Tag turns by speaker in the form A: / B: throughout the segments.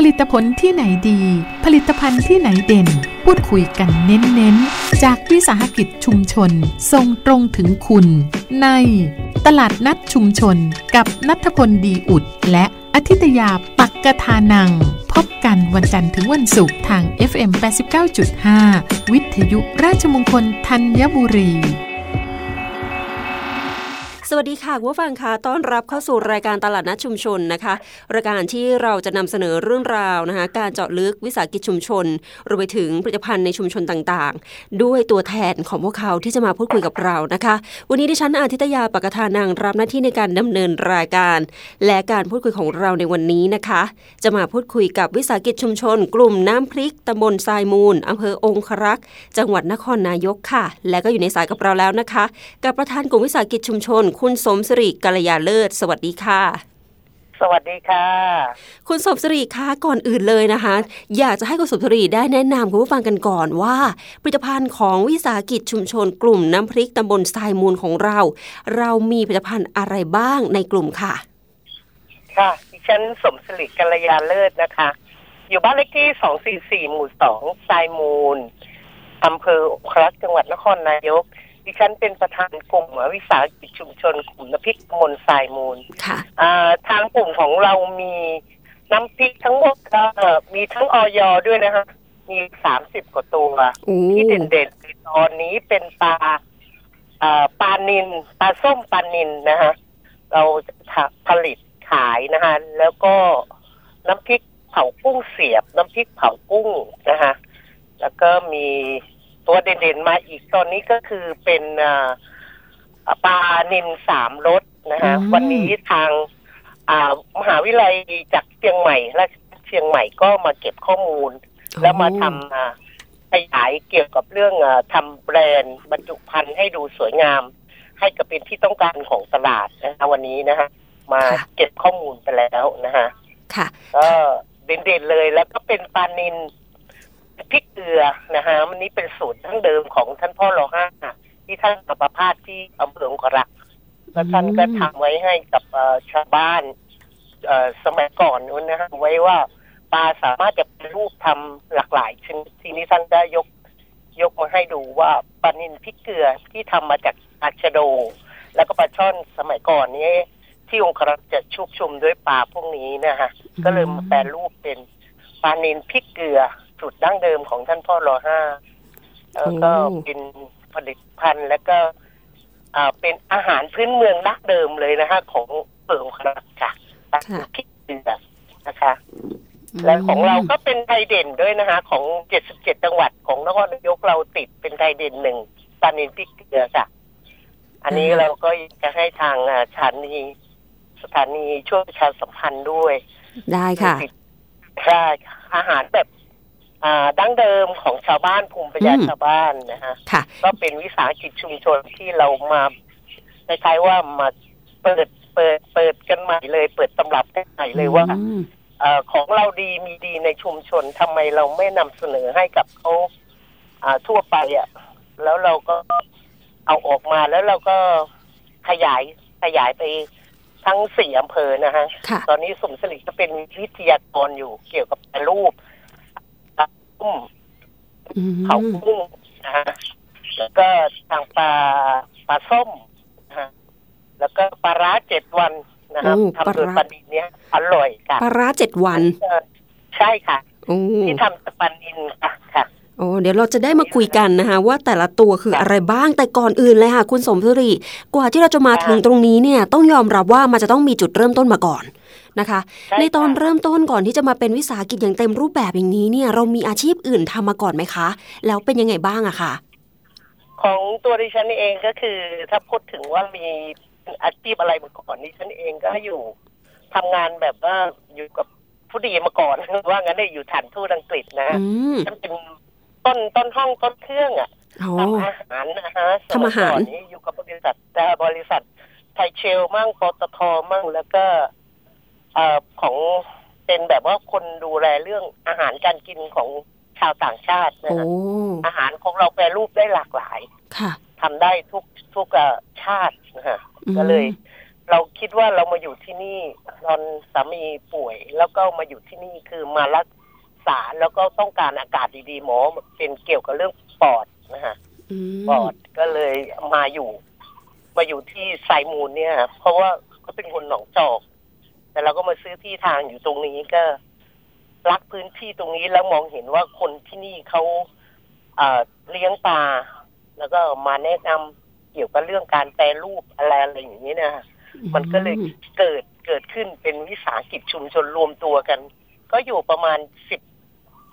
A: ผลิตผลที่ไหนดี ผลิตภัณฑ์ที่ไหนเด่น พูดคุยกันเน้นๆ จากวิสาหกิจชุมชนส่งตรงถึงคุณ ใน ตลาดนัดชุมชน กับนัทพลดีอุด และอธิตยาปักกทานัง พบกันวันจันทร์ถึงวันศุกร์ทาง FM 89.5 วิทยุราชมงคลธัญบุรี
B: สวัสดีค่ะผู้ฟังคะต้อนรับเข้าสู่รายการตลาดนัดชุมชนนะคะ รายการที่เราจะนำเสนอเรื่องราวนะคะ การเจาะลึกวิสาหกิจชุมชนรวมไปถึงผลิตภัณฑ์ในชุมชนต่างๆ ด้วยตัวแทนของพวกเขาที่จะมาพูดคุยกับเรานะคะ วันนี้ดิฉันอาทิตยาปกทานังรับหน้าที่ในการดำเนินรายการ และการพูดคุยของเราในวันนี้นะคะ จะมาพูดคุยกับวิสาหกิจชุมชน กลุ่มน้ำพริกตำบลทรายมูลอำเภอองครักษ์จังหวัดนครนายกค่ะ และก็อยู่ในสายกับเราแล้วนะคะ กับประธานกลุ่มวิสาหกิจชุมชนคุณสมศริกัลยาเลิศ สวัสดีค่ะ
C: สวัสดีค่ะ
B: คุณสมศรีคะก่อนอื่นเลยนะคะ อยากจะให้คุณสมศรีได้แนะนำคุณผู้ฟังกันก่อนว่า ผลิตภัณฑ์ของวิสาหกิจชุมชนกลุ่มน้ำพริกตำบลทรายมูลของเรา เรามีผลิตภัณฑ์อะไรบ้างในกลุ่มค่ะ
C: ค่ะดิฉันสมศรีกัลยาเลิศนะคะ อยู่บ้านเลขที่สองสี่สี่หมู่สองทรายมูลอำเภอครักจังหวัดนครนายก ดิฉันเป็นประธานกลุ่มวิสาหกิจชุมชนกลุ่มน้ำพริกมนทรายมูล
B: ค่ะ
C: ทางกลุ่มของเรามีน้ำพริกทั้งหมดก็มีทั้งออยด้วยนะคะ มีสามสิบกว่าตัวที่เด่นๆตอนนี้เป็นปลาปลานินปลาส้มปลานินนะคะเราผลิตขายนะคะแล้วก็น้ำพริกเผากุ้งเสียบ น้ำพริกเผากุ้งนะคะแล้วก็มี ตัวเด่นๆมาอีกตอนนี้ก็คือเป็นปลานินสามรสนะคะ วันนี้ทางมหาวิทยาลัยจากเชียงใหม่และเชียงใหม่ก็มาเก็บข้อมูล แล้วมาทำขยายเกี่ยวกับเรื่องทำแบรนด์บรรจุภัณฑ์ให้ดูสวยงาม ให้กับเป็นที่ต้องการของตลาดนะคะวันนี้นะคะมาเก็บข้อมูลไปแล้วนะคะ
B: ค่ะ
C: ก็เด่นๆเลยแล้วก็เป็นปลานิน พริกเกลือนะฮะวันนี้เป็นสูตรทั้งเดิมของท่านพ่อรอห้าที่ท่านอัปพาสที่อำเภอองครักษ์แล้วท่านก็ทำไว้ให้กับชาวบ้านสมัยก่อนนู้นนะฮะไว้ว่าปลาสามารถจะเป็นรูปทำหลากหลายชนิดทีนี้ท่านได้ยกยกมาให้ดูว่าปลานินพริกเกลือที่ทำมาจากอาชโด แล้วก็ปลาช่อนสมัยก่อนนี้ที่องครักษ์จะชุบชุมด้วยปลาพวกนี้นะฮะก็เลยมาแปลรูปเป็นปลานินพริกเกลือ สูตรดั้งเดิมของท่านพ่อรอห้าแล้วก็เป็นผลิตภัณฑ์แล้วก็อ่าเป็นอาหารพื้นเมืองดั้งเดิมเลยนะคะของเปิ่งครัค่ะตักคิดเดือนะคะ และของเราก็เป็นไทยเด่นด้วยนะคะ ของเจ็ดสิบเจ็ดจังหวัดของนครนายกเราติดเป็นไทยเด่นหนึ่งปานินพิกเกลือค่ะ อันนี้เราก็จะให้ทางสถานีสถานีช่วยประชาสัมพันธ์ด้วย
B: ได้ค่ะ
C: ใช่อาหารแบบ ดั้งเดิมของชาวบ้านภูมิปัญญาชาวบ้านนะฮะก็เป็นวิสาหกิจชุมชนที่เรามาคล้ายๆว่ามาเปิดเปิดเปิดกันใหม่เลย เปิดตำรับกันใหม่เลยว่าอของเราดีมีดีในชุมชนทำไมเราไม่นำเสนอให้กับเขาทั่วไปอะ แล้วเราก็เอาออกมาแล้วเราก็ขยายขยายไปทั้งสี่อำเภอนะฮะ ตอนนี้สมศรีก็เป็นวิทยากรอยู่เกี่ยวกับรูป กุ้งเผากุ้งนะฮะแล้วก็ทางปลาปลาส้มนะฮะแล้วก็ปลาร้าเจ็ดวันนะครับทำโดยปลาดินเนี้ยอร่อยค่ะ
B: ปลาร้าเจ็ดวัน
C: ใช่ค่ะที่ทำจากปลาดินค่ะค่ะ
B: โอ้เดี๋ยวเราจะได้มาคุยกันนะคะ ว่าแต่ละตัวคืออะไรบ้างแต่ก่อนอื่นเลยค่ะ คุณสมสุริกว่าที่เราจะมาถึงตรงนี้เนี่ย ต้องยอมรับว่ามันจะต้องมีจุดเริ่มต้นมาก่อน นะคะ ในตอนเริ่มต้นก่อนที่จะมาเป็นวิสาหกิจอย่างเต็มรูปแบบอย่างนี้เนี่ยเรามีอาชีพอื่นทำมาก่อนไหมคะ แล้วเป็นยังไงบ้างอะคะ
C: ของตัวดิฉันเองก็คือ ถ้าพูดถึงว่ามีอาชีพอะไรมาก่อนดิฉันเองก็อยู่ทำงานแบบว่าอยู่กับผู้ดีมาก่อนว่างั้นได้อยู่ฐานทูตอังกฤษนะฉันเป็นต้นต้นห้องต้นเครื่องอะทำอาหารนะฮะ
B: ทำอาหาร
C: นี้อยู่กับบริษัทแต่บริษัทไทยเชลมั่งปตทมั่งแล้วก็ อของเป็นแบบว่าคนดูแลเรื่องอาหารการกินของชาวต่างชาตินะคะอาหารของเราแปรรูปได้หลากหลาย
B: ค่ะ
C: ทำได้ทุกทุกชาตินะฮะก็เลย เราคิดว่าเรามาอยู่ที่นี่ตอนสามีป่วย แล้วก็มาอยู่ที่นี่คือมารักษาแล้วก็ต้องการอากาศดีๆหมอเป็นเกี่ยวกับเรื่องปอดนะฮะ
B: อืม
C: ปอดก็เลยมาอยู่ มาอยู่ที่ไซมูลเนี่ย เพราะว่าเขาเป็นคนหนองจอก แต่เราก็มาซื้อที่ทางอยู่ตรงนี้ก็รักพื้นที่ตรงนี้แล้วมองเห็นว่าคนที่นี่เขาเอ่อเลี้ยงปลาแล้วก็มาแนะนำเกี่ยวกับเรื่องการแปรรูปอะไรอะไรอย่างนี้นะฮะมันก็เลยเกิดเกิดขึ้นเป็นวิสาหกิจชุมชนรวมตัวกัน ก็อยู่ประมาณสิบ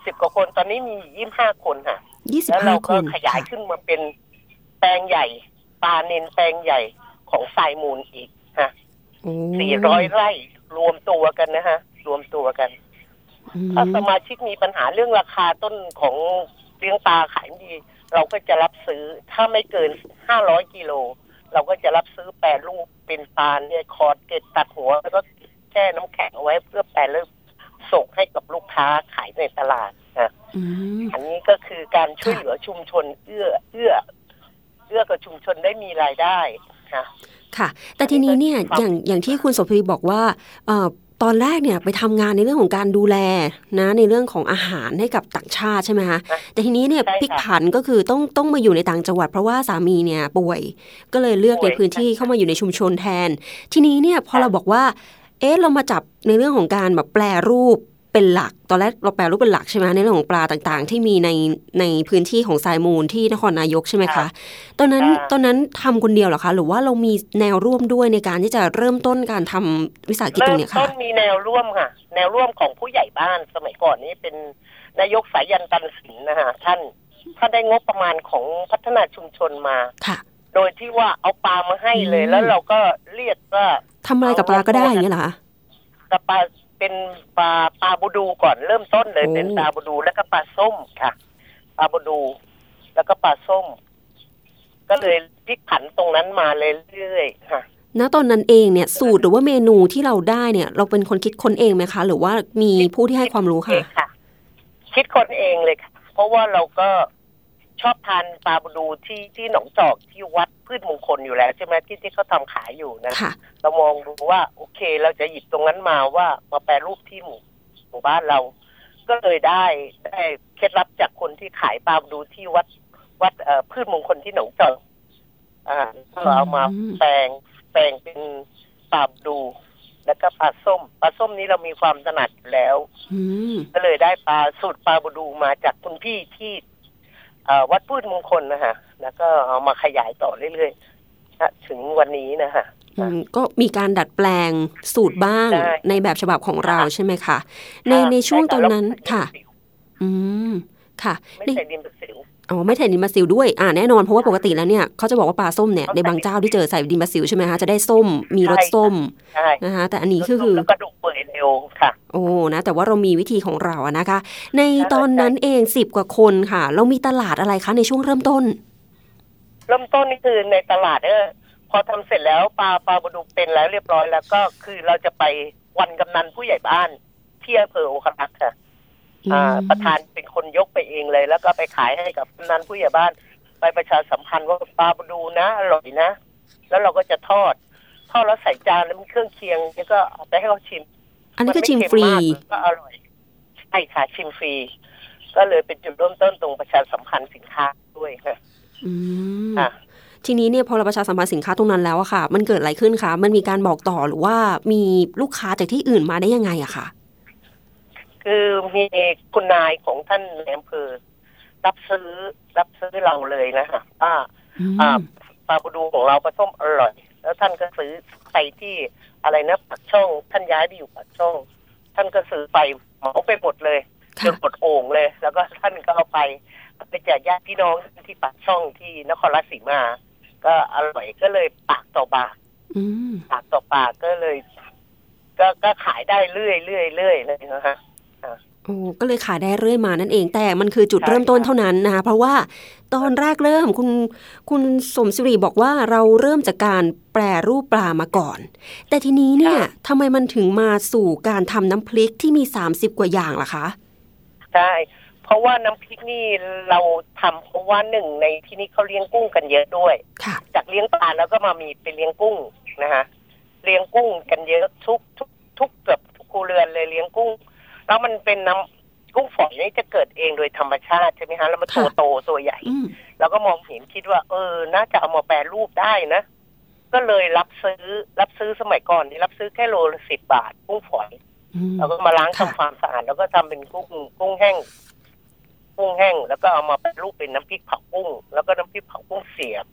C: สิบกว่าคนตอนนี้มียี่ห้าคนค่ะ
B: ยี่สิบ
C: แล้ว
B: ห้า
C: เรา
B: ค
C: ก็
B: น
C: ขยาย
B: ค่ะ
C: ขึ้นมาเป็นแปลงใหญ่ปลาเนนแปลงใหญ่ของทรายมูลอีกฮะ
B: โอ้
C: สี่ร้อยไร่ รวมตัวกันนะฮะ รวมตัวกัน
B: อืม
C: ถ้าสมาชิกมีปัญหาเรื่องราคาต้นของเลี้ยงปลาขายไม่ดี เราก็จะรับซื้อถ้าไม่เกินห้าร้อยกิโลเราก็จะรับซื้อแปรรูปเป็นปลาเนี่ยคอร์ดเกตตัดหัว แล้วก็แช่น้ำแข็งเอาไว้เพื่อแปรรูปส่งให้กับลูกค้าขายในตลาดนะ
B: อืม
C: อันนี้ก็คือการช่วยเหลือชุมชน เอื้อ เอื้อ เอื้อกับชุมชนได้มีรายได้ ค่ะ
B: ค่ะ แต่ทีนี้เนี่ย
C: ครับ
B: อย่างอย่างที่คุณโสภีบอกว่าเอ่อตอนแรกเนี่ยไปทำงานในเรื่องของการดูแลนะในเรื่องของอาหารให้กับต่างชาติใช่ไหมคะแต่ทีนี้เนี่ย
C: ใช่ค่ะ
B: พลิกผันก็คือต้องต้องมาอยู่ในต่างจังหวัด เพราะว่าสามีเนี่ยป่วย ก็เลยเลือก
C: ป่
B: ใน
C: วย
B: พื้นที่
C: ใช่
B: เข้ามาอยู่ในชุมชนแทน ทีนี้เนี่ยพอ
C: ค่ะ
B: เราบอกว่า เอ๊ะเรามาจับในเรื่องของการแบบแปลรูป เป็นหลัก ตอนแรกเราแปลรูปเป็นหลักใช่ไหมในเรื่องของปลาต่างๆ ที่มีในในพื้นที่ของทรายมูลที่นครนายกใช่ไหมคะ ตอนนั้น
C: ค่ะ
B: ตอนนั้นทำคนเดียวเหรอคะ หรือว่าเรามีแนวร่วมด้วยในการที่จะเริ่มต้นการทำวิสาหกิจตร
C: เริ่
B: ง
C: ม
B: เนี้ย
C: ต้
B: ค่ะ
C: นมีแนวร่วมค่ะ แนวร่วมของผู้ใหญ่บ้านสมัยก่อนนี้เป็นนายกสายันตันสินนะฮะท่านท่านได้งบประมาณของพัฒนาชุมชนมา
B: ค่ะ
C: โดยที่ว่าเอาปลามาให้เลย
B: อืม
C: แล้วเราก็เรียกว่า
B: ทำอะไรกับปลาก็ได้อย่างเงี้ยเหรอคะ
C: กระปลา เป็นปลาปลาบูดูก่อนเริ่มต้นเลย
B: โอ้
C: เป็นปลาบูดูแล้วก็ปลาส้มค่ะปลาบูดู แล้วก็ปลาส้ม ก็เลยพลิกผันตรงนั้นมาเลยเรื่อยๆค่ะ
B: ณตอนนั้นเองเนี่ยสูตรหรือว่าเมนูที่เราได้เนี่ย เราเป็นคนคิดค้นเองไหมคะ หรือว่ามีผู้ที่ให้ความรู้
C: เอ
B: ค่ะ
C: งค่ะ คิดคนเองเลยค่ะ เพราะว่าเราก็ ชอบทานปลาบูดูที่ที่หนองจอกที่วัดพืชมงคลอยู่แล้วใช่ไหมที่ที่เขาทำขายอยู่นะ
B: ค่ะ
C: เรามองดูว่าโอเค เราจะหยิบตรงนั้นมาว่ามาแปรรูปที่หมู่หมู่บ้านเรา ก็เลยได้ได้เคล็ดลับจากคนที่ขายปลาบูดูที่วัดวัดเอ่อพืชมงคลที่หนองจอกอ่าก็เอามา
B: อืม
C: แปลงแปลงเป็นปลาบูดูแล้วก็ปลาส้มปลาส้มนี้เรามีความถนัดอยู่แล้ว
B: อืม
C: ก็เลยได้ปลาสูตรปลาบูดูมาจากคุณพี่ที่เอ่อ วัดพืชมงคลนะฮะแล้วก็เอามาขยายต่อเรื่อยๆนะถึงวันนี้นะฮะ
B: อืมก็มีการดัดแปลงสูตรบ้าง
C: ได้
B: ในแบบฉบับของเรา
C: ค่ะ
B: ใช่ไหมคะในในช่วงตอนนั้น
C: ใช่
B: ค่ะ อืมค่ะ
C: ไม่
B: ใน
C: ใส่ดินประสิว
B: อ๋อไม่ใส่ดินบราซิลด้วยอ่าแน่นอนเพราะว่าปกติแล้วเนี่ยเขาจะบอกว่าปลาส้มเนี่ย
C: เขา
B: ใน
C: ใส่
B: บางเจ้าที่เจอใส่ดินบราซิลใช่ไหมคะจะได้ส้มมีรส
C: ใช่ค่ะ
B: ส้ม
C: ใช่
B: นะคะแต่อันนี้ก็คือ
C: แล้วกระดูกเปื่อยเร็วค่ะ
B: โอ้นะแต่ว่าเรามีวิธีของเราอะนะคะ ใน
C: ใช่
B: ตอนนั้นเองสิบกว่าคนค่ะ เรามีตลาดอะไรคะในช่วงเริ่มต้น
C: เริ่มต้นนี่คือในตลาดเออพอทำเสร็จแล้วปลาปลาบูดูเป็นแล้วเรียบร้อยแล้วก็คือเราจะไปวันกำนันผู้ใหญ่บ้านที่อำเภอโอคลักษ์ค่ะอ่า ประธานเป็นคนยกไปเองเลย แล้วก็ไปขายให้กับกำนันผู้ใหญ่บ้าน ไปประชาสัมพันธ์ว่าปลาบูดูนะอร่อยนะ แล้วเราก็จะทอด ทอดแล้วใส่จานแล้วมีเครื่องเคียงแล้วก็เอาไปให้เขาชิม
B: อันนี้ก็
C: ไชิ
B: มฟรี
C: เค็มากก็อร่อยใช่ค่ะชิมฟรีก็เลยเป็นจุดเริ่มต้นตรงประชาสัมพันธ์สินค้าด้วยค่ะ
B: อืม
C: ค่ะ
B: ทีนี้เนี่ยพอเราประชาสัมพันธ์สินค้าตรงนั้นแล้วอะค่ะ มันเกิดอะไรขึ้นคะมันมีการบอกต่อหรือว่ามีลูกค้าจากที่อื่นมาได้ยังไงอะค่ะ
C: คือมีคุณนายของท่านในอำเภอรับซื้อรับซื้อเราเลยนะคะอ่า
B: อืม
C: อ่าปลาบูดูของเราปลาส้มอร่อย แล้วท่านก็ซื้อไปที่อะไรนะปากช่อง ท่านย้ายไปอยู่ปากช่อง ท่านก็ซื้อไปเหมาไปหมดเลยจ
B: ค่ะ
C: นหมดโอ่งเลย แล้วก็ท่านก็เอาไปไปแจกญาติพี่น้องที่ปากช่องที่นครราชสีมา ก็อร่อยก็เลยปากต่อปาก
B: อืม
C: ปากต่อปากก็เลย ก็ก็ขายได้เรื่อยเรื่อยเรื่อยเลยนะฮะ
B: โอ้ก็เลยขายได้เรื่อยมานั่นเอง แต่มันคือจุด
C: ใช่
B: เริ่มต้น
C: ค่ะ
B: เท่านั้นนะคะเพราะว่าตอนแรกเริ่มคุณคุณสมศิริบอกว่าเราเริ่มจากการแปรรูปปลามาก่อน แต่ทีนี้เนี่ยทำไมมันถึงมาสู่การทำน้ำพริกที่มี30กว่าอย่างล่ะคะ
C: ใช่เพราะว่าน้ำพริกนี่เราทำเพราะว่าหนึ่งในที่นี่เขาเลี้ยงกุ้งกันเยอะด้วย
B: ค่ะ
C: จากเลี้ยงปลาแล้วก็มามีไปเลี้ยงกุ้งนะฮะเลี้ยงกุ้งกันเยอะทุกทุกทุกเกือบทุกครัวเรือนเลยเลี้ยงกุ้ง แล้วมันเป็นน้ำกุ้งฝอยนี่จะเกิดเองโดยธรรมชาติใช่ไหมฮะแล้วมันตัวโตตัวใหญ่
B: อืม
C: เราก็มองเห็นคิดว่า เออ น่าจะเอามาแปรรูปได้นะ ก็เลยรับซื้อรับซื้อสมัยก่อนนี่รับซื้อแค่โลละสิบบาทกุ้งฝอย
B: อืม
C: เราก็มาล้าง
B: ค่ะ
C: ทำความสะอาดแล้วก็ทำเป็นกุ้งกุ้งแห้ง กุ้งแห้ง แล้วก็เอามาแปรรูปเป็นน้ำพริกเผากุ้ง แล้วก็น้ำพริกเผากุ้งเสียบ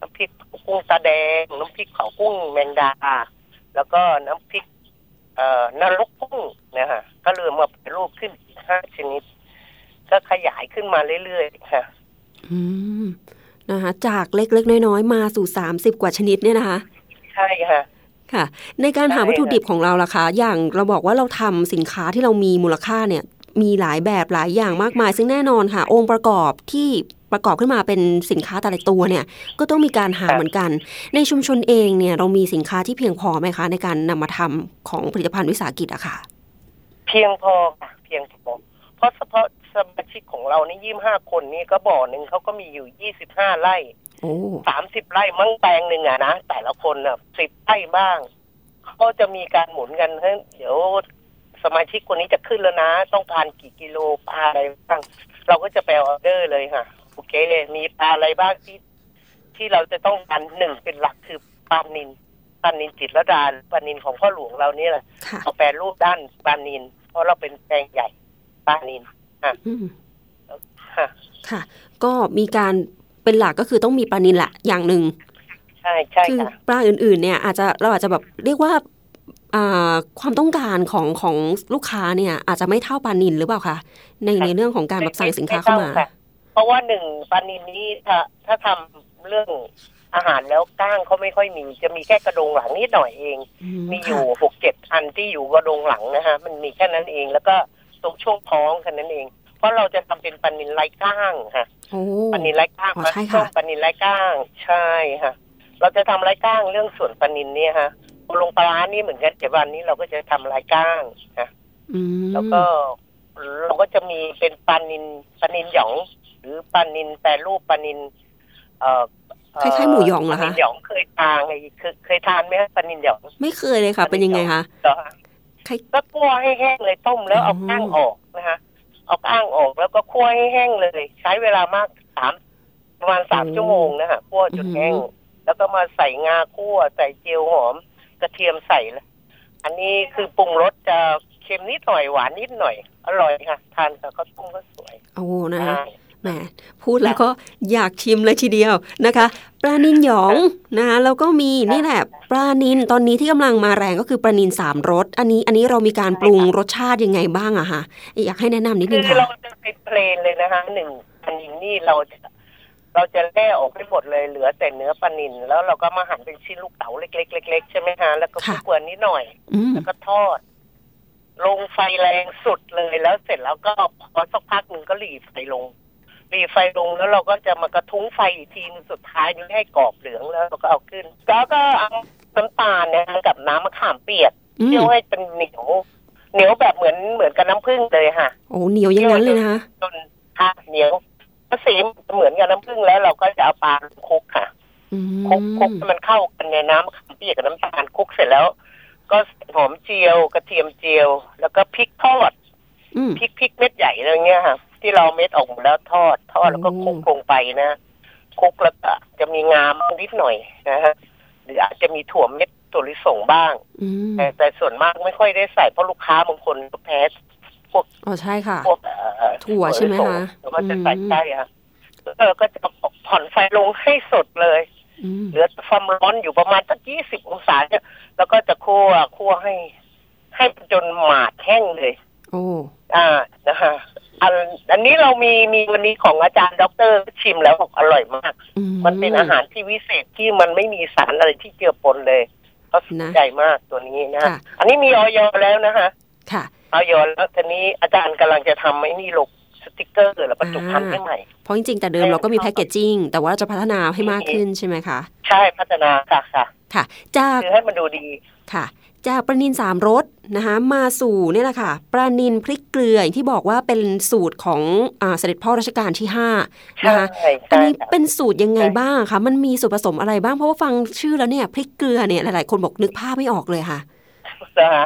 C: น้ำพริกเผากุ้งตาแดง น้ำพริกเผากุ้งแมงดา แล้วก็น้ำพริกเอ่อ นรกกุ้งนะฮะก็เลยมาแปรรูปขึ้นอีกห้าชนิด ก็ขยายขึ้นมาเรื่อยๆค่ะ
B: อืมนะคะจากเล็กๆ น้อยๆ มาสู่30กว่าชนิดเนี่ยนะคะ
C: ใช่ค่ะ
B: ค่ะ ในการหา
C: ใช่
B: วัตถุดิบของเราล่ะคะ อย่างเราบอกว่าเราทำสินค้าที่เรามีมูลค่าเนี่ย มีหลายแบบหลายอย่างมากมาย ซึ่งแน่นอนค่ะ องค์ประกอบที่ประกอบขึ้นมาเป็นสินค้าแต่ละตัวเนี่ยก็ต้องมีการหาเหมือนกัน ในชุมชนเองเนี่ยเรามีสินค้าที่เพียงพอไหมคะ ในการนำมาทำของผลิตภัณฑ์วิสาหกิจอะค่ะ
C: เพียงพอค่ะเพียงพอเพราะเฉพาะสมาชิกของเรานี่ยี่ห้าคนนี่ก็บ่อหนึ่งเขาก็มีอยู่ยี่สิบห้าไร่
B: โอ้
C: สามสิบไร่มั้งแปลงหนึ่งอะนะแต่ละคนอะสิบไร่บ้างเขาจะมีการหมุนกันเฮ้ยเดี๋ยว สมาชิกคนนี้จะขึ้นแล้วนะ ต้องการกี่กิโลปลาอะไรบ้างเราก็จะไปออเดอร์เลยค่ะโอเคมีปลาอะไรบ้างที่ ที่เราจะต้องการหนึ่งเป็นหลักคือปลานินปลานินจิตรดาปลานินของพ่อหลวงเราเนี่ยแหละ
B: ค่ะ
C: เอาแปรรูปด้านปลานิน เพราะเราเป็นแปลงใหญ่ปลานิน
B: อืม
C: ค่ะ
B: ค่ะ ก็มีการเป็นหลักก็คือต้องมีปลานินแหละอย่างหนึ่ง
C: ใช่ใช่
B: คือ
C: ค่ะ
B: ปลาอื่นๆเนี่ยอาจจะเราอาจจะแบบเรียกว่าอ่า ความต้องการของของลูกค้าเนี่ย อาจจะไม่เท่าปลานินหรือเปล่าคะในในเรื่องของการแบบสั่งสินค้าเข้ามา
C: ไท่ค่ะเพราะว่าหนึ่งปลานินนี้ถ้าถ้าทำเรื่องอาหารแล้วก้างเขาไม่ค่อยมี จะมีแค่กระดงหลังนิดหน่อยเอง มีอยู่หกเจ็ดอันที่อยู่กระดงหลังนะฮะมันมีแค่นั้นเองแล้วก็ตรงช่วงท้องแค่นั้นเอง เพราะเราจะทำเป็นปลานินไร้ก้างค่ะ
B: โอ้
C: ปลานินไร้ก้าง
B: อ๋อ
C: ปลา
B: ใช่ค่ะ
C: ส้มปลานินไร้ก้างใช่ค่ะ เราจะทำไร้ก้างเรื่องส่วนปลานินเนี่ยฮะ ลงปลาร้านี่เหมือนกันแต่วันนี้เราก็จะทำไร้ก้างนะ
B: อืม
C: แล้วก็เราก็จะมีเป็นปลานินปลานินหยอง หรือปลานินแปรรูปปลานิน เอ่อเค
B: ล้ายๆหมูหยองเหรอ
C: ป
B: คะ
C: ลานินหยองเคยทานไงเคยเคยทานไหมคะปลานินหยอง
B: ไม่เคยเลยค่ะ เป็นยังไงคะ
C: เหรอคะ
B: คล้าย
C: ก็คั่วให้แห้งเลยต้มแล้วเอา
B: อ๋อ
C: ก้างออกนะคะเอาก้างออกแล้วก็คั่วให้แห้งเลย ใช้เวลามากสามประมาณสามชั่วโมงนะคะคั่วจนแห้ง แล้วก็มาใส่งาคั่วใส่เจียวหอมก ระเทียมใส่เลยอันนี้คือปรุงรสจะเค็มนิดหน่อยหวานนิดหน่อย อร่อยค่ะ ทานกับข้าวต้มก็สวย
B: โอ้นะ
C: ใช่
B: แหมพูดแล้วก็อยากชิมเลยทีเดียวนะคะ ปลานินหยองนะคะแล้วก็มีนี่แหละปลานินตอนนี้ที่กำลังมาแรงก็คือปลานินสามรส อันนี้อันนี้เรามีการปรุงรสชาติยังไงบ้างอะคะอยากให้แนะนำนิด
C: คื
B: นึ
C: อง
B: ค่ะ
C: เราจะเป็นเพลนเลยนะคะหนึ่งปลานินนี่เราจะ เราจะแล่ออกให้หมดเลยเหลือแต่เนื้อปลานินแล้วเราก็มาหั่นเป็นชิ้นลูกเต๋าเล็กๆเล็กๆใช่ไหมคะแล้วก็ค
B: ค่ะ
C: ลุกเกลือนิดหน่อย
B: อืม
C: แล้วก็ทอด ลงไฟแรงสุดเลยแล้วเสร็จแล้วก็พอสักพักหนึ่งก็หลีไฟลงหลีไฟลงแล้วเราก็จะมากระทุ้งไฟอีกทีนึงสุดท้ายนี่ให้กรอบเหลืองแล้วเราก็เอาขึ้น แล้วก็เอาน้ำตาลเนยคะกับน้ำมะขามเปียก
B: อืม
C: เคี่ยวให้เป็นเหนียวเหนียวแบบเหมือนเหมือนกับน้ำผึ้งเลยค่ะ
B: โอ้เหนียวอย่างนั้นเลยนะคะ
C: จนค่ะเหนียว ก็สีเหมือนกับน้ำผึ้งแล้วเราก็จะเอาปลาคลุกค่ะ
B: อื
C: คลุกคลุก
B: ม
C: ให้มันเข้ากันในน้ำมะขามเปียกกับน้ำตาลคลุกเสร็จแล้ว ก็หอมเจียวกระเทียมเจียว แล้วก็พริกทอด
B: อืม
C: พริกพริกเม็ดใหญ่อะไรเงี้ยค่ะ ที่เราเม็ดออกหมดแล้วทอด ทอดแล้วก็
B: โอ้
C: คลุกลงไปนะคลุกแล้วก็จะมีงามนิดหน่อยนะฮะหรืออาจจะมีถั่วเม็ดถั่วลิสงบ้าง
B: อืม
C: แต่แต่ส่วนมากไม่ค่อยได้ใส่เพราะลูกค้าบางคนก็แพ้ พวก
B: อ๋อใช่ค่ะ
C: พวกเอ่อ
B: ถั่วใช่ไหมคะ
C: แล้วก็จะใส่
B: อืม
C: ใช่ค่ะเออก็จะผ่อนไฟลงให้สุดเลย
B: อืม
C: เหลือความร้อนอยู่ประมาณสักยี่สิบองศาเนี่ยแล้วก็จะคั่วคั่วให้ ให้จนหมาดแห้งเลย
B: โอ้
C: อ่านะคะอันอันนี้เรามีมีวันนี้ของอาจารย์ด็อกเตอร์ชิมแล้วบอกอร่อยมาก
B: อื
C: มันเป็นอาหารที่วิเศษที่มันไม่มีสารอะไรที่เจือปนเลยเขาสนใจมากตัวนี้นะ
B: ค่ะ
C: อันนี้มีอย. แล้วนะคะ
B: ค่ะ
C: อย. แล้วทีนี้อาจารย์กำลังจะทำไอ้นี่ลงสติกเกอร์แล้วบรรจุภัณฑ์ให้ใหม่
B: เพราะจริงๆแต่เดิมเราก็มีแพคเกจจิ้งแต่ว่าเราจะพัฒนาให้มากขึ้นใช่ไหมคะ
C: ใช่พัฒนาค่ะค่ะ
B: ค่ะจาก
C: คือให้มันดูดี
B: ค่ะจากปลานินสามรสนะคะมาสู่เนี่ยแหละค่ะปลานินพริกเกลืออย่างที่บอกว่าเป็นสูตรของอาเสด็จพ่อรัชกาลที่ห้า
C: ใช่
B: นะคะ
C: ใช่
B: อันนี้
C: ค่ะ
B: เป็นสูตรยังไงบ้างคะมันมีส่วนผสมอะไรบ้างเพราะว่าฟังชื่อแล้วเนี่ยพริกเกลือเนี่ยหลายๆ คนบอกนึกภาพไม่ออกเลยค่ะ
C: นะคะ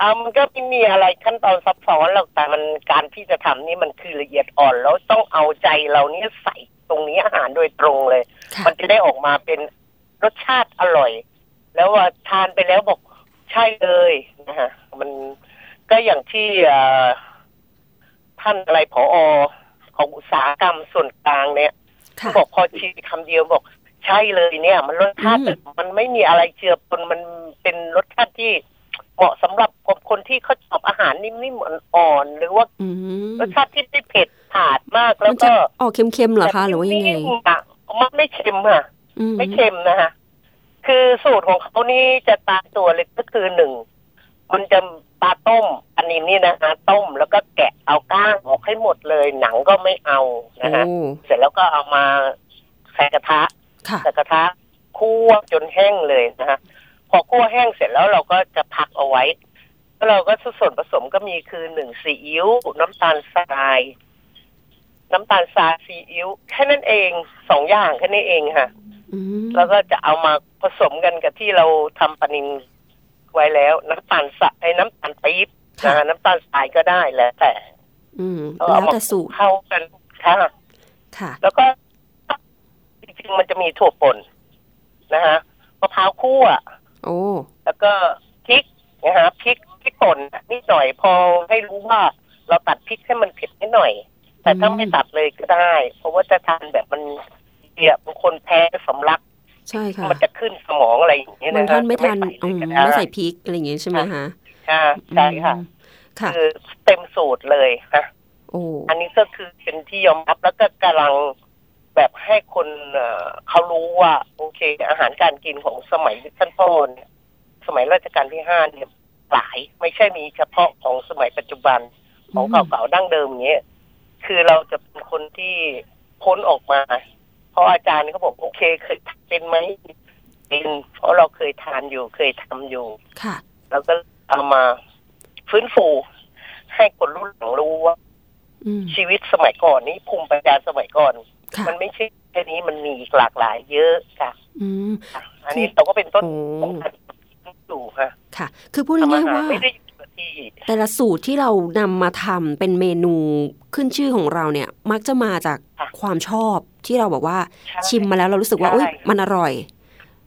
C: อ่ามันก็ไม่มีอะไรขั้นตอนซับซ้อนหรอกแต่มันการที่จะทำนี่มันคือละเอียดอ่อน แล้วต้องเอาใจเราเนี่ยใส่ตรงนี้อาหารโดยตรงเลย
B: ค่ะ
C: มันจะได้ออกมาเป็นรสชาติอร่อย แล้วว่าทานไปแล้วบอกใช่เลยนะฮะมันก็อย่างที่เอ่อท่านอะไรผอของอุตสาหกรรมส่วนกลางเนี่ย
B: ค่ะ
C: บอกพอชีคำเดียวบอก ใช่เลยเนี่ย มันรสชาติ
B: อืม
C: มันไม่มีอะไรเจือปนมันเป็นรสชาติที่ เหมาะสำหรับคนที่เขาชอบอาหารนิ่มๆอ่อนๆหรือว่า
B: อืม
C: รสชาติที่ไม่เผ็ดผาดมากแล้
B: มั
C: วน
B: จะ
C: ก็
B: ออกเค็มๆเหรอคะหรือว่ายังไง
C: นิ่มๆอะมันไม่เค็มค่ะ
B: อื
C: ไม่เค็มนะฮะคือสูตรของเขานี่จะตายตัวเลยก็คือหนึ่งมันจะปลาต้ม อันนี้นี่นะฮะต้มแล้วก็แกะเอาก้างออกให้หมดเลย หนังก็ไม่เอานะฮะ
B: โอ้
C: เสร็จแล้วก็เอามาใส่กระทะ
B: ค่ะ
C: ใส่กระทะคั่วจนแห้งเลยนะฮะ พอคั่วแห้งเสร็จแล้วเราก็จะพักเอาไว้แล้วเราก็ส่วนผสมก็มีคือหนึ่งซีอิ๊วน้ำตาลทราย น้ำตาลทรายซีอิ๊วแค่นั้นเองสองอย่างแค่นี้เองค่ะ
B: อืม
C: แล้วก็จะเอามาผสมกันกับที่เราทำปลานินไว้แล้ว น้ำตาลสะไอ้น้ำตาลปี๊บนะฮะน้ำตาลทรายก็ได้แล้วแต่
B: อืม
C: เอา
B: แล้ว
C: มา
B: แต่สูตร
C: เข้ากันค่ะ
B: ค่ะ
C: แล้วก็จริงๆมันจะมีถั่วป่นนะฮะมะพร้าวคั่ว
B: โอ้
C: แล้วก็พริกนะฮะพริกพริกป่นนิดหน่อยพอให้รู้ว่า เราตัดพริกให้มันเผ็ดนิดหน่อย แต่ถ้า
B: อืม
C: ไม่ตัดเลยก็ได้ เพราะว่าจะทานแบบมันเดี่ยบางคนแพ้สำลัก
B: ใช่ค่ะ
C: มันจะขึ้นสมองอะไรอย่างเงี้ย
B: บาง
C: นะฮะ
B: ท่านไม่ทัน
C: จะ
B: อื
C: ใส่
B: ม
C: เลยก็ด้
B: ไม่ใส่พริกอะไรอย่างงี้ใช่ไหมคะ
C: ค่ะใช่ค่ะ
B: อืมค่ะ
C: คือเต็มสูตรเลยนะ
B: โอ้
C: อันนี้ก็คือเป็นที่ยอมรับแล้วก็กำลัง แบบให้คนเอ่อเขารู้ว่า โอเค อาหารการกินของสมัยท่านพ่อเนี่ยสมัยรัชกาลที่ห้าเนี่ยหลายไม่ใช่มีเฉพาะของสมัยปัจจุบันของเก่าๆดั้งเดิมอย่างเงี้ยคือเราจะเป็นคนที่พ้นออกมาเพราะอาจารย์เขาบอกโอเคเคยเป็นไหมเป็นเพราะเราเคยทานอยู่เคยทำอยู่
B: ค่ะ
C: แล้วก็เอามาฟื้นฟูให้คนรุ่นหลังรู้ว่า
B: อืม
C: ชีวิตสมัยก่อนนี้ภูมิปัญญาสมัยก่อน
B: ค่ะ
C: มันไม่ใช่แค่นี้มันมีอีกหลากหลายเยอะค่ะ
B: อืม
C: อันนี้เราก็เป็นต้น
B: โอ้
C: ของการอยู่ค่ะ
B: ค่ะ คือพูด
C: ทำอา
B: ง่ายๆ
C: หาร
B: ว่า
C: ไม่ได้อยู่กับที่
B: แต่ละสูตรที่เรานำมาทำเป็นเมนูขึ้นชื่อของเราเนี่ย มักจะมาจาก
C: ค่ะ
B: ความชอบที่เราบอกว่า
C: ใช่
B: ชิมมาแล้วเรารู้สึกว่า
C: ใช่
B: อุ้ยมันอร่อย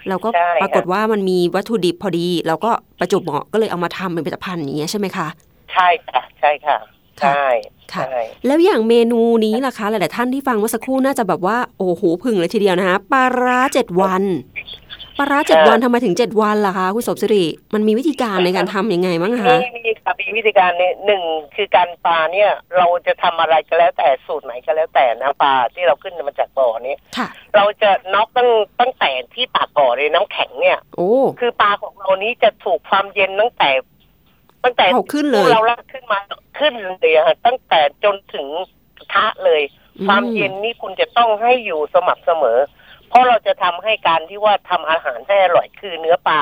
B: เราก็
C: ใช่
B: ปรากฏว่ามันมีวัตถุดิบพอดี เราก็ประจวบเหมาะก็เลยเอามาทำเป็นผลิตภัณฑ์อย่างเงี้ยใช่ไหมคะ
C: ใช่ค่ะ ใช่ค่ะ
B: ค่ะ
C: ใช่
B: ค่ะ
C: ใช่
B: แล้วอย่างเมนูนี้ล่ะคะหลาย ๆ ท่านที่ฟังเมื่อสักครู่น่าจะแบบว่าโอ้โหพึ่งเลยทีเดียวนะคะปลาร้าเจ็ดวันปลาร้าเจ็ดวันทำไมถึงเจ็ดวันล่ะคะคุณสมศิริมันมีวิธีการในการทำยังไงบ้างคะ
C: มีมีค่ะมีวิธีการเนี่ยหนึ่งคือการปลาเนี่ย เราจะทำอะไรก็แล้วแต่สูตรไหนก็แล้วแต่นะปลาที่เราขึ้นมาจากบ่อนี้
B: ค่ะ
C: เราจะน็อกตั้งตั้งแต่ที่ปากบ่อเลยน้ำแข็งเนี่ย
B: โอ้
C: คือปลาของเรานี้จะถูกความเย็นตั้งแต่ ตั้งแต่
B: เอาขึ้นเลย
C: เราลากขึ้นมาขึ้นเลยอะค่ะตั้งแต่จนถึงกระทะเลย ความเย็นนี่คุณจะต้องให้อยู่สม่ำเสมอ เพราะเราจะทำให้การที่ว่าทำอาหารให้อร่อยคือเนื้อปลา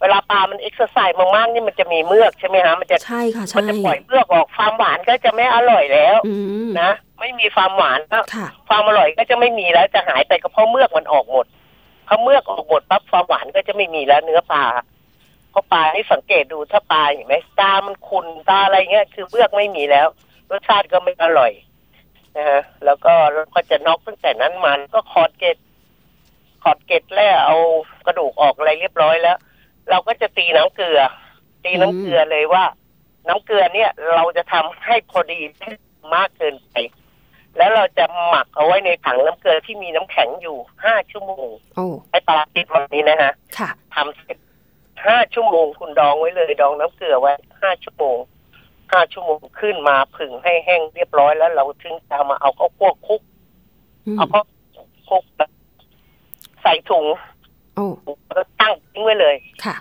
C: เวลาปลามันเอ็กซ์ไซส์มากๆนี่มันจะมีเมือกใช่ไหมฮะมันจะ
B: ใช่ค่ะ
C: มัน
B: ใช่
C: จะปล่อยเมือกออกความหวานก็จะไม่อร่อยแล้ว
B: อืม
C: นะไม่มีความหวานก็
B: ค่ะ
C: ความอร่อยก็จะไม่มีแล้วจะหายไปก็เพราะเมือกมันออกหมดพอเมือกออกหมดปั๊บความหวานก็จะไม่มีแล้วเนื้อปลาเพราะปลาให้สังเกตดูถ้าปลาเห็นไหมตามันขุ่นตาอะไรเงี้ยคือเมือกไม่มีแล้ว รสชาติก็ไม่อร่อยนะฮะแล้วก็เราก็จะน็อกตั้งแต่นั้นมาก็ขอดเกล็ดขอดเกล็ดแล้วเอากระดูกออกอะไรเรียบร้อยแล้ว เราก็จะตีน้ำเกลือ ตีน้ำเกลือเลยว่า น้ำเกลือเนี่ยเราจะทำให้พอดีไม่มากเกินไปแล้วเราจะหมักเอาไว้ในถังน้ำเกลือที่มีน้ำแข็งอยู่ห้าชั่วโมง
B: โอ้
C: ไอ้ปลาติดวันนี้นะฮะ
B: ค่ะ
C: ทำเสร็จ ห้าชั่วโมงคุณดองไว้เลยดองน้ำเกลือไว้ห้าชั่วโมงห้าชั่วโมงขึ้นมาผึ่งให้แห้งเรียบร้อยแล้วเราถึงจะมาเอาข้าวคั่วคลุก
B: อืม
C: เอาข้าวคลุกใส่ถุง
B: โอ้
C: แล้วก็ตั้งทิ้งไว้เลย
B: ค่ะ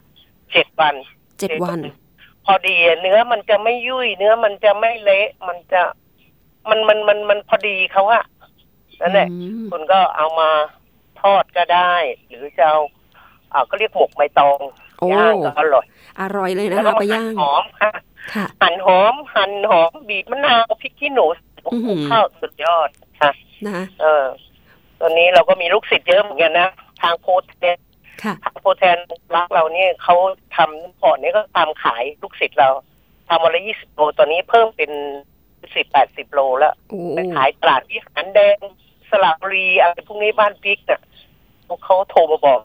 C: เจ็ดวัน
B: เจ็ดวัน
C: พอดีเนื้อมันจะไม่ยุ่ย เนื้อมันจะไม่เละ มันจะมันมันมันมันพอดีเขาอะนั่นแหละ
B: อืม
C: คุณก็เอามาทอดก็ได้ หรือจะเอาอ่าก็เรียกหมกใบตอง
B: โอ้
C: ย่างก็อร่อย
B: อร่อยเลยนะ
C: แล้ว
B: คะ
C: ก็
B: ไป
C: หั่
B: ย่านง
C: หอมค่ะ
B: ค่ะ
C: หั่นหอมหั่นหอมบีบมะนาวพริกขี้หนูโอ้
B: อื้อหื
C: โห
B: อ
C: ข้าวสุดยอดค่ะ
B: นะ
C: เออ ตอนนี้เราก็มีลูกศิษย์เยอะเหมือนกันนะทางโพสต์เนี่ย
B: ค่ะ
C: ทางโพแทนรักเราเนี่ยเขาทำพอร์ตเนี่ยก็ตามขายลูกศิษย์เราทำวันละยี่สิบโลตอนนี้เพิ่มเป็นสิบแปดสิบโลแล้ว
B: โอ้
C: ไปขายตลาดที่หันแดงสระบุรีอะไรพวกนี้บ้านพริกเนี่ยเขาโทรมาบอก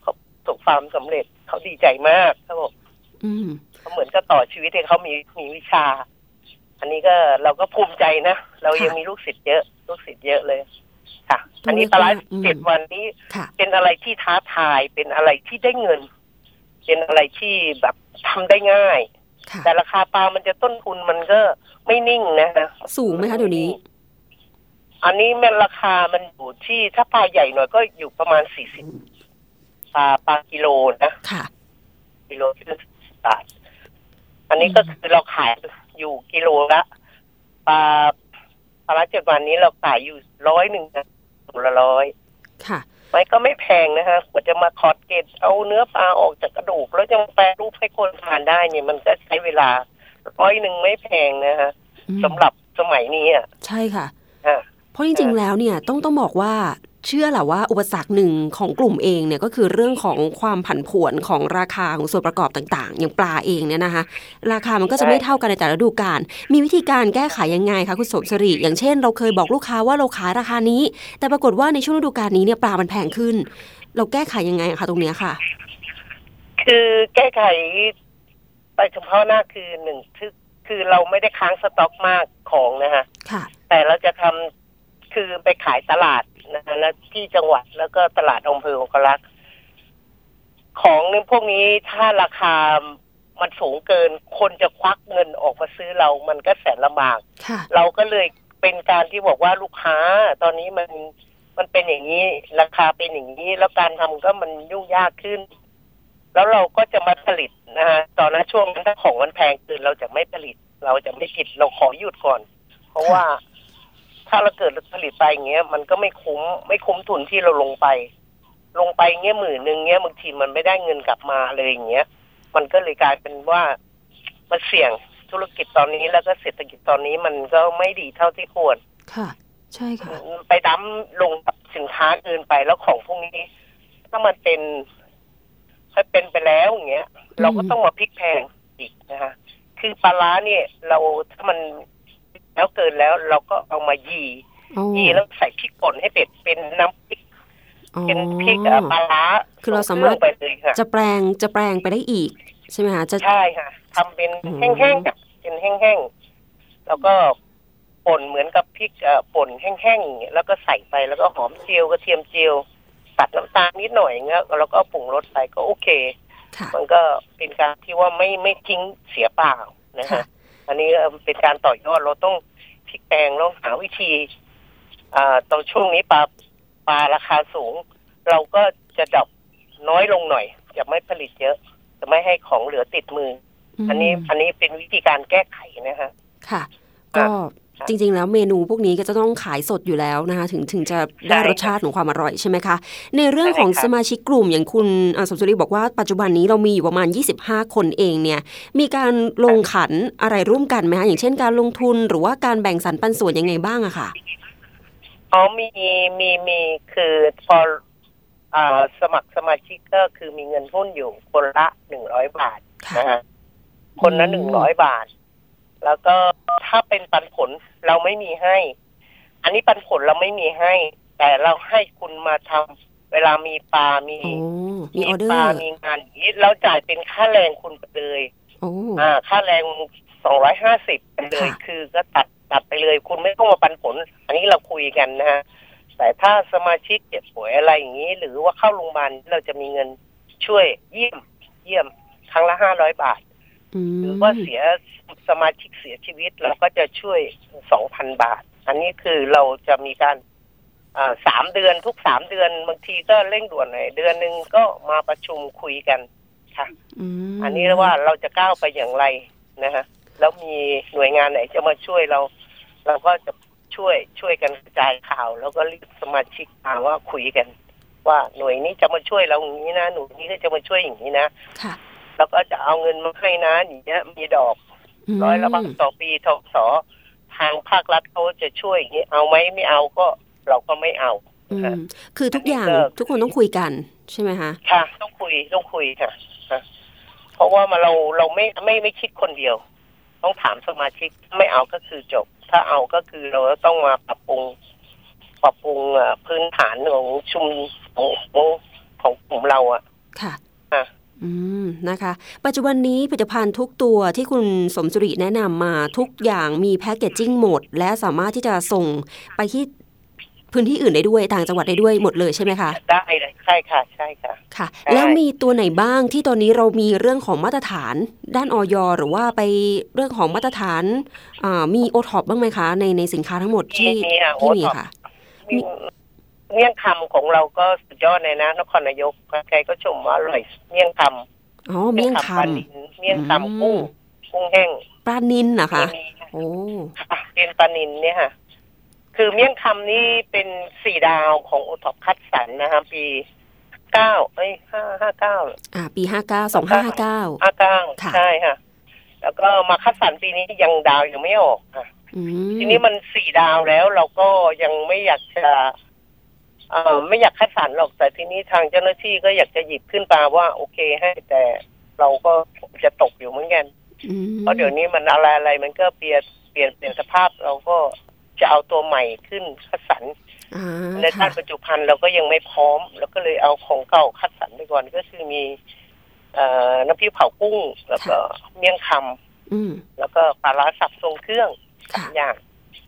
C: เขาประสบความสำเร็จ เขาดีใจมากเขาบอก
B: อืม
C: เขาเหมือนก็ต่อชีวิตให้เขามีมีวิชา อันนี้ก็เราก็ภูมิใจนะ เรายังมีลูกศิษย์เยอะ ลูกศิษย์เยอะเลย ค่ะ อันนี้ตลาดเจ็ดวันนี้
B: ค่ะ
C: เป็นอะไรที่ท้าทายเป็นอะไรที่ได้เงิน เป็นอะไรที่แบบทำได้ง่าย
B: ค่ะ
C: แต่ราคาปลามันจะต้นทุนมันก็ไม่นิ่งนะฮะ
B: สูงไหมคะเดี๋ยวนี้
C: อันนี้มันราคามันอยู่ที่ถ้าปลาใหญ่หน่อยก็อยู่ประมาณสี่สิบ ปลาปลากิโลนะ
B: ค่ะ
C: กิโลที่สิบบาทอันนี้ก็คือเราขายอยู่กิโลละปลาปลาละเจ็ดวันนี้เราขายอยู่ร้อยหนึ่งนะตัวละร้อย
B: ค่ะ
C: ไม่ก็ไม่แพงนะฮะกว่าจะมาคอร์ดเกตเอาเนื้อปลาออกจากกระดูก แล้วจะมาแปรรูปให้คนทานได้เนี่ยมันก็ใช้เวลาร้อยหนึ่งไม่แพงนะฮะ
B: อืม
C: สำหรับสมัยนี้อะ
B: ใช่ค่ะ
C: อะ
B: เพราะจริงๆแล้วเนี่ยต้องต้องบอกว่า เชื่อแหละว่าอุปสรรคหนึ่งของกลุ่มเองเนี่ยก็คือเรื่องของความผันผวนของราคาของส่วนประกอบต่างๆ อย่างปลาเองเนี่ยนะคะ ราคามันก็จะไม่เท่ากันในแต่ละฤดูกาลมีวิธีการแก้ไขยังไงคะคุณสมศรีอย่างเช่น เราเคยบอกลูกค้าว่าเราขายราคานี้ แต่ปรากฏว่าในช่วงฤดูกาลนี้เนี่ยปลามันแพงขึ้น เราแก้ไขยังไงอะคะตรงเนี้ยค่ะ
C: คือแก้ไขไปเฉพาะหน้าคือหนึ่งคือคือเราไม่ได้ค้างสต็อกมากของนะฮะ
B: ค่ะ
C: แต่เราจะทำคือไปขายตลาด นะฮะแล้วที่จังหวัดแล้วก็ตลาดอำเภอองคลักษ์ของในพวกนี้ถ้าราคามันสูงเกิน คนจะควักเงินออกมาซื้อเรา มันก็แสนลำบาก
B: ค่ะ
C: เราก็เลยเป็นการที่บอกว่าลูกค้า ตอนนี้มันมันเป็นอย่างนี้ ราคาเป็นอย่างนี้ แล้วการทำก็มันยุ่งยากขึ้น แล้วเราก็จะมาผลิตนะฮะตอนนั้นช่วงนั้นถ้าของมันแพงเกินเราจะไม่ผลิต เราจะไม่ผลิตเราขอหยุดก่อน เพราะว่า ถ้าเราเกิดผลิตไปอย่างเงี้ย มันก็ไม่คุ้มไม่คุ้มทุนที่เราลงไป ลงไปเงี้ยหมื่นหนึ่งเงี้ยบางทีมันไม่ได้เงินกลับมาเลยอย่างเงี้ย มันก็เลยกลายเป็นว่ามันเสี่ยงธุรกิจตอนนี้แล้วก็เศรษฐกิจตอนนี้มันก็ไม่ดีเท่าที่ควร
B: ค่ะ ใช่ค่ะ
C: ไปดั้มลงกับสินค้าเกินไปแล้วของพวกนี้ ถ้ามันเป็นถ้าเป็นไปแล้วอย่างเงี้ย เราก็ต้องมาพลิกแพงอีกนะฮะคือปลาร้าเนี่ย เราถ้ามัน แล้วเกินแล้วเราก็เอามายี
B: อ๋อ
C: ยีแล้วใส่พริกป่นให้เป็ดเป็นน้ำพริก
B: อ๋อ
C: เป็นพริกเอ่อปลาร้า
B: คือเราสามารถ
C: ส่งคองไปเลยค่ะ
B: จะแปลงจะแปลงไปได้อีก ใช่ไหมคะจะ
C: ใช่ค่ะทำเป็น
B: อืม
C: แห้งๆแบบเป็นแห้งๆแล้วก็ป่นเหมือนกับพริกเอ่อป่นแห้งๆอย่างเงี้ยแล้วก็ใส่ไปแล้วก็หอมเจียวกระเทียมเจียวตัดน้ำตาลนิดหน่อยเงี้ยแล้วก็ปรุงรสไปก็โอเค
B: ค่ะ
C: มันก็เป็นการที่ว่าไม่ไม่ทิ้งเสียเปล่านะ
B: ค่ะ
C: ฮะ อันนี้เอ่อเป็นการต่อยอดเราต้องพลิกแปลงแล้วหาวิธีอ่าตอนช่วงนี้ปลาปลาราคาสูง เราก็จะดับน้อยลงหน่อย จะไม่ผลิตเยอะ จะไม่ให้ของเหลือติดมือ
B: ม
C: อันนี้อันนี้เป็นวิธีการแก้ไขนะฮะ
B: ค่ะ
C: ครั
B: ก็
C: บ
B: จริง ๆ แล้วเมนูพวกนี้ก็จะต้องขายสดอยู่แล้วนะคะ ถึงถึงจะได้
C: ใช่
B: รสชาติของความอร่อยใช่ไหมคะ ในเรื่องของ
C: ใช่ค่ะ
B: สมาชิกกลุ่มอย่างคุณอ่าสมศรีบอกว่าปัจจุบันนี้เรามีอยู่ประมาณ 25 คนเองเนี่ย มีการลงขันอะไรร่วมกันไหมคะอย่างเช่นการลงทุนหรือว่าการแบ่งสรรปันส่วนยังไงบ้างอะค่ะ
C: อ๋อมีมีมีคือพออ่าสมัครสมาชิกก็คือมีเงินหุ้นอยู่คนละหนึ่งร้อยบาท
B: ค่ะ
C: นะฮะคนละ
B: อื
C: หนึ่ง
B: ม
C: ร้อยบาท แล้วก็ถ้าเป็นปันผลเราไม่มีให้ อันนี้ปันผลเราไม่มีให้ แต่เราให้คุณมาทำเวลามีปลา มี
B: โอ้มีออเดอ
C: ปลา
B: ร์
C: มีงานอย่างนี้เราจ่ายเป็นค่าแรงคุณไปเลย
B: โอ้
C: อ่า ค่าแรงสองร้อยห้าสิบไปเลย
B: ค่ะ
C: คือก็ตัดตัดไปเลย คุณไม่ต้องมาปันผล อันนี้เราคุยกันนะฮะแต่ถ้าสมาชิกเจ็บป่วยอะไรอย่างนี้ หรือว่าเข้าโรงพยาบาลเราจะมีเงินช่วยเยี่ยม เยี่ยมครั้งละห้าร้อยบาท
B: ม
C: หรือว่าเสียสมาชิกเสียชีวิตเราก็จะช่วยสองพันบาท อันนี้คือเราจะมีการอ่าสามเดือนทุกสามเดือนบางทีก็เร่งด่วนหน่อยเดือนหนึ่งก็มาประชุมคุยกันค่ะ
B: ม
C: อันนี้ว่าเราจะก้าวไปอย่างไรนะฮะแล้วมีหน่วยงานไหนจะมาช่วยเรา เราก็จะช่วยช่วยกันกระจายข่าว แล้วก็เรียกสมาชิกมาว่าคุยกัน ว่าหน่วยนี้จะมาช่วยเราอย่างนี้นะหน่วยนี้ก็จะมาช่วยอย่างนี้นะ
B: ค่ะ
C: แล้วก็จะเอาเงินมาให้นะอย่างเงี้ยมีดอก
B: ม
C: ร้อยละบางต่อปีทกสทางภาครัฐเขาจะช่วยอย่างนี้เอาไหมไม่เอาก็เราก็ไม่เอา
B: อืมคือทุกอย่าง
C: อันนี้ก็
B: ทุกคนต้องคุยกันใช่ไหมคะ
C: ค่ะต้องคุยต้องคุยค่ะค่ะ เพราะว่ามาเราเราไม่ไม่ไม่คิดคนเดียว ต้องถามสมาชิกไม่เอาก็คือจบ ถ้าเอาก็คือเราต้องมาปรับปรุงปรับปรุงเอ่อพื้นฐานของชุมของของของกลุ่มเราอะ
B: ค่ะ
C: ค่ะ
B: อืมนะคะ ปัจจุบันนี้ผลิตภัณฑ์ทุกตัวที่คุณสมสุริแนะนำมาทุกอย่างมีแพ็กเกจจิ้งหมด และสามารถที่จะส่งไปที่พื้นที่อื่นได้ด้วยต่างจังหวัดได้ด้วยหมดเลยใช่ไหมคะ
C: ได้เลยใช่ค่ะใช่ค่ะ
B: ค่ะ
C: ใช่
B: แล้วมีตัวไหนบ้างที่ตอนนี้เรามีเรื่องของมาตรฐาน ด้านออยหรือว่าไปเรื่องของมาตรฐานอ่ามีโอท็อปบ้างไหมคะ ในในสินค้าทั้งหมดที่
C: มีอะ
B: ที่มี
C: OTOP
B: ค่ะ
C: มี เมี่ยงคำของเราก็สุดยอดเลยนะนครนายกใครก็ชมว่าอร่อยเมี่ยงคำ
B: อ๋อเมี่ยงค
C: ปลานิลเมี่ยง
B: อืม
C: คำกุ้งกุ้งแห้งำ
B: ปลานินนะคะ
C: มีค่ะ
B: โอ้
C: ค่ะเป็นปลานินเนี่ยค่ะ คือเมี่ยงคำนี่เป็นสี่ดาวของโอท็อปคัดสรรนะคะปีเก้าเอ้ยห้าห้าเก้า
B: อ่า ปีห้าเก้าสองห้าห้าเก้า
C: ห้าเก้า
B: ค่ะ
C: ใช่ค่ะ แล้วก็มาคัดสรรปีนี้ยังดาวยังไม่ออกค่ะ
B: อืม
C: ทีนี้มันสี่ดาวแล้วเราก็ยังไม่อยากจะ เอ่อไม่อยากคัดสรรหรอกแต่ทีนี้ทางเจ้าหน้าที่ก็อยากจะหยิบขึ้นมาว่า โอเคให้แต่เราก็จะตกอยู่เหมือนกัน
B: อืม
C: เพราะเดี๋ยวนี้มันอะไรอะไรมันก็เปลี่ยนเปลี่ยนเปลี่ยนสภาพเราก็จะเอาตัวใหม่ขึ้นคัดสรร
B: อ่า
C: ในด้า
B: ค่ะ
C: นปัจจุบันเราก็ยังไม่พร้อม แล้วก็เลยเอาของเก่าคัดสรรไปก่อนก็คือมีเอ่อน้ำพริกเผากุ้ง แล้วก็เมี่ยงคำ
B: อืม
C: แล้วก็ปลาร้าสับทรงเครื่องสา
B: ค่ะ
C: มอย่าง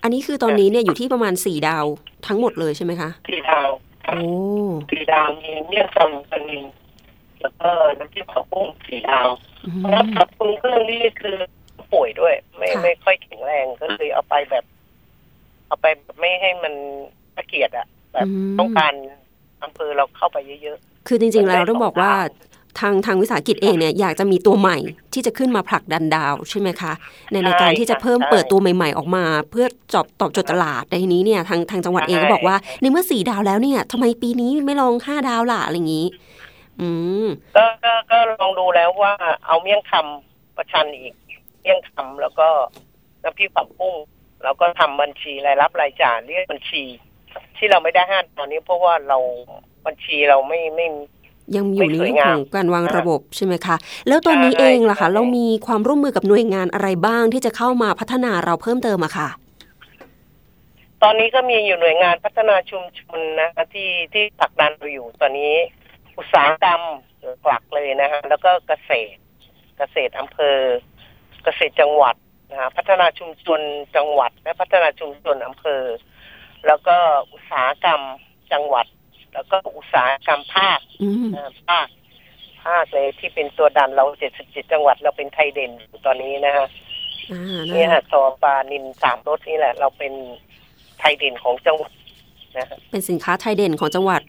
B: อันนี้คือตอนนี้เนี่ยอยู่ที่ประมาณสี่ดาวทั้งหมดเลยใช่ไหมคะ
C: สี่ดาว
B: โอ้
C: สี่ดาวมีเมี่ยงคำกันนินแล้วก็น้ำพริกเผากุ้งสี่ดาว
B: อื
C: ปลาร้ามสับทรงเครื่องนี่คือป่วยด้วย ไม่
B: ค่ะ
C: ไม่ค่อยแข็งแรงก็เลยเอาไปแบบ เอาไปแบบไม่ให้มันตะเกียดอะแบบ
B: ม
C: ต้องการอำเภอเราเข้าไปเยอะ
B: คือจริงๆแล้วเราต้องบอกว่า ทางทางวิสาหกิจเองเนี่ยอยากจะมีตัวใหม่ที่จะขึ้นมาผลักดันดาวใช่ไหมคะในในการที่จะเพิ่มเปิดตัวใหม่ ๆ ออกมา เพื่อจอบตอบโจทย์ตลาดในทีนี้เนี่ยทางทางจังหวัดเองก็บอกว่าในเมื่อสี่ดาวแล้วเนี่ยทำไมปีนี้ไม่ลองห้าดาวล่ะอะไรอย่างนี้ อืม
C: ๆก็ก็ก็ลองดูแล้วว่าเอาเมี่ยงคำประชันอีกเมี่ยงคำแล้วก็น้ำพริกผักปุ้งแล้วก็ทำบัญชีรายรับรายจ่ายเรียกบัญชี ที่เราไม่ได้ห้าตอนนี้เพราะว่าเราบัญชีเราไม่ไม่
B: ยังอยู่ใน
C: ไม่สวย
B: เรื่อง
C: งา
B: ข
C: ม
B: องการวางระบบใช่ไหมคะ แล้วตอนนี้
C: ใช่
B: เองล่ะคะ
C: ใช่
B: เรามีความร่วมมือกับหน่วยงานอะไรบ้างที่จะเข้ามาพัฒนาเราเพิ่มเติมอะค่ะ
C: ตอนนี้ก็มีอยู่หน่วยงานพัฒนาชุมชนนะคะที่ที่ผลักดันเราอยู่ตอนนี้ อุตสาหกรรมหลักเลยนะฮะแล้วก็เกษตร เกษตรอำเภอ เกษตรจังหวัดนะฮะพัฒนาชุมชนจังหวัด และพัฒนาชุมชนอำเภอ แล้วก็อุตสาหกรรมจังหวัด แล้วก็อุตสาหกรรมภาค
B: อืม
C: นะภาคภาคเลยที่เป็นตัวดันเราเจ็ดสิบเจ็ดจังหวัดเราเป็นไทยเด่นอยู่ตอนนี้นะฮะ
B: อ่า
C: นี่
B: นะ
C: ฮะซอปลานินสามรสนี่แหละ เราเป็นไทยเด่นของจังหวัดนะฮะ
B: เป็นสินค้าไทยเด่นของจังหวัด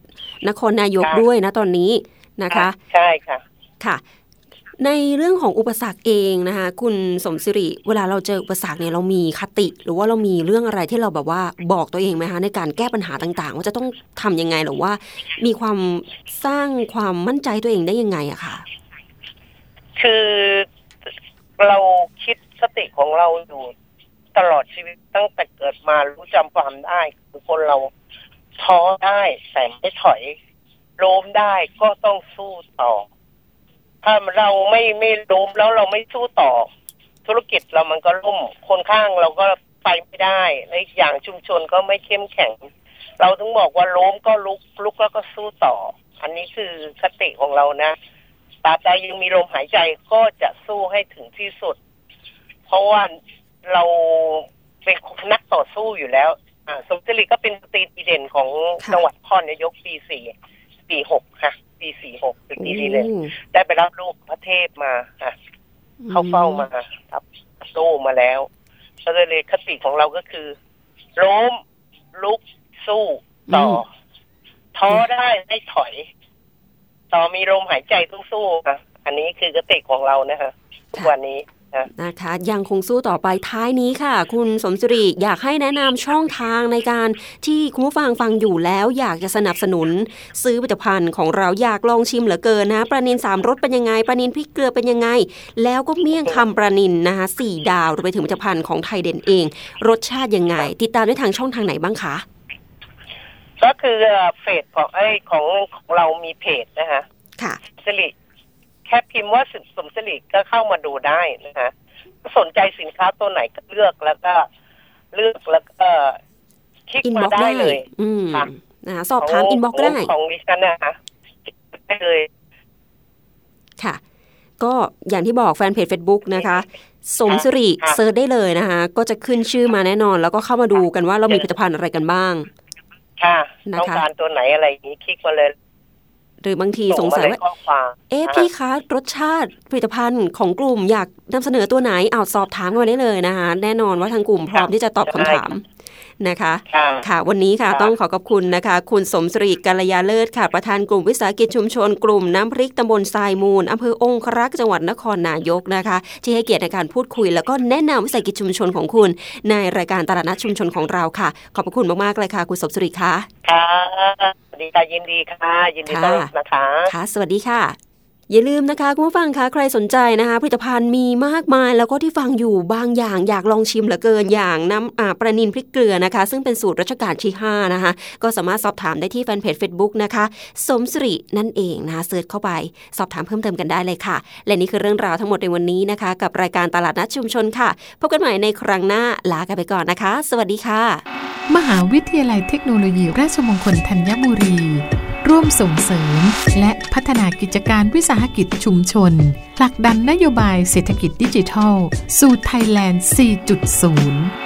B: นครนายก
C: ค่ะ
B: ด้วยนะตอนนี้นะคะ
C: ใช่ค่ะ
B: ค่ะ ในเรื่องของอุปสรรคเองนะคะคุณสมศิริ เวลาเราเจออุปสรรคเนี่ยเรามีคติ หรือว่าเรามีเรื่องอะไรที่เราแบบว่าบอกตัวเองไหมคะในการแก้ปัญหาต่างๆ ว่าจะต้องทำยังไงหรือว่า มีความสร้างความมั่นใจตัวเองได้ยังไงอะค่ะ
C: คือเราคิดสติของเราอยู่ตลอดชีวิตตั้งแต่เกิดมารู้จำความได้คือคนเราท้อได้แต่ไม่ถอยล้มได้ก็ต้องสู้ต่อ ถ้าเราไม่ไม่ล้มแล้วเราไม่สู้ต่อ ธุรกิจเรามันก็ล่มคนข้างเราก็ไปไม่ได้และอีกอย่างชุมชนก็ไม่เข้มแข็ง เราถึงบอกว่าล้มก็ลุกลุกแล้วก็สู้ต่อ อันนี้คือคติของเรานะตราบใดยังมีลมหายใจก็จะสู้ให้ถึงที่สุด เพราะว่าเราเป็นนักต่อสู้อยู่แล้ว อ่า สมศริก็เป็นตีดีเด่นของจังหวัดพรนายกปีสี่ปีหกค่ะ ปีสี่หกเป็นปีดีเด่น
B: โอ้
C: ได้ไปรับลูกพระเทพมาค่ะเข้าเฝ้ามารับโล่มาแล้วก็เลยคติของเราก็คือล้มลุกสู้ต่ออท้อได้ไม่ถอย ต่อมีลมหายใจต้องสู้ค่ะอันนี้คือคติของเรานะคะทุกวันนี้
B: นะคะยังคงสู้ต่อไปท้ายนี้ค่ะ คุณสมศรีอยากให้แนะนำช่องทางในการที่คุณผู้ฟังฟังอยู่แล้วอยากจะสนับสนุน ซื้อผลิตภัณฑ์ของเราอยากลองชิมเหลือเกินนะปลานินสามรสเป็นยังไงปลานินพริกเกลือเป็นยังไง แล้วก็เมี่ยงคำปลานินนะคะสี่ดาวรวมไปถึงผลิตภัณฑ์ของไทยเด่นเอง รสชาติยังไง ติดตามได้ทางช่องทางไหนบ้างคะ
C: ก็คือเฟซของไอ้ของของเรามีเพจนะคะ
B: ค่ะ
C: สิริ แค่พิมพ์ว่าสุสมสิริก็เข้ามาดูได้นะคะสนใจสินค้าตัวไหนก็เลือกแล้วก็เลือกแล้วก็คลิก
B: in
C: มา
B: box
C: ได้
B: ได้
C: เลย
B: อืม
C: ค่ะ
B: นะคะสอบถาม inbox ได้
C: ของดิฉันนะคะได้เลย
B: ค่ะ ก็อย่างที่บอกแฟนเพจ Facebook นะคะ สมสิริ
C: ค่ะ
B: search ได้เลยนะคะ ก็จะขึ้นชื่อมาแน่นอน แล้วก็เข้ามาดูกันว่าเรามีผลิตภัณฑ์อะไรกันบ้าง
C: ค่ะ
B: นะคะ
C: ต้องการตัวไหนอะไรอย่างนี้คลิกมาเลย
B: หรือบางทีสง
C: มา
B: สัย
C: เลย
B: ว่า
C: ข้อความ
B: เอ๊ะ
C: อ่า
B: พี่คะรสชาติผลิตภัณฑ์ของกลุ่มอยากนำเสนอตัวไหนเอาสอบถามกันมาได้เลยนะคะ แน่นอนว่าทางกลุ่มพร้อมที่จะตอบคำถามนะคะ
C: ค่ะ
B: ค่ะวันนี้ค่ะ
C: ค่ะ
B: ต้องขอขอบคุณนะคะ คุณสมศรีกัลยาเลิศค่ะ ประธานกลุ่มวิสาหกิจชุมชน กลุ่มน้ำพริกตำบลทรายมูลอำเภอองครักษ์จังหวัดนครนายกนะคะ ที่ให้เกียรติในการพูดคุย แล้วก็แนะนำวิสาหกิจชุมชนของคุณ ในรายการตลาดนัดชุมชนของเราค่ะ ขอบพระคุณมากๆเลยค่ะ คุณสมศรีค่ะ
C: ค่ะสวัส ดีค่ะยินดีค่ะ ยินดีต้อนรับนะคะ
B: ค่ะ สวัสดีค่ะ อย่าลืมนะคะคุณผู้ฟังคะใครสนใจนะคะผลิตภัณฑ์มีมากมายแล้วก็ที่ฟังอยู่บางอย่างอยากลองชิมเหลือเกินอย่างน้ำปลานินพริกเกลือนะคะ ซึ่งเป็นสูตรรัชกาลที่5นะคะก็สามารถสอบถามได้ที่แฟนเพจ Facebook นะคะ สมสิรินั่นเองนะคะเสิร์ชเข้าไป สอบถามเพิ่มเติมกันได้เลยค่ะ และนี่คือเรื่องราวทั้งหมดในวันนี้นะคะ กับรายการตลาดนัดชุมชนค่ะพบกันใหม่ในครั้งหน้าลากันไปก่อนนะคะ สวัสดีค่ะ
A: มหาวิทยาลัยเทคโนโลยีราชมงคลธัญบุรี ร่วมส่งเสริม และพัฒนากิจการวิสาหกิจชุมชน ผลักดันนโยบายเศรษฐกิจดิจิทัล สู่ไทยแลนด์ 4.0